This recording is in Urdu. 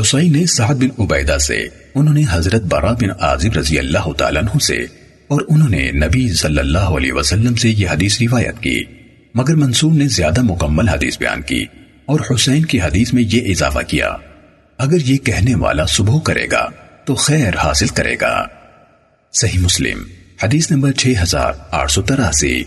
حسائی نے سعد بن عبیدہ سے، انہوں نے حضرت برا بن عازب رضی اللہ تعالیٰ عنہ سے، اور انہوں نے نبی صلی اللہ علیہ وسلم سے یہ حدیث روایت کی۔ مگر منصور نے زیادہ مکمل حدیث بیان کی اور حسین کی حدیث میں یہ اضافہ کیا، اگر یہ کہنے والا صبح کرے گا تو خیر حاصل کرے گا۔ صحیح مسلم، حدیث نمبر 6883